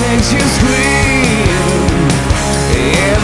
makes you scream. It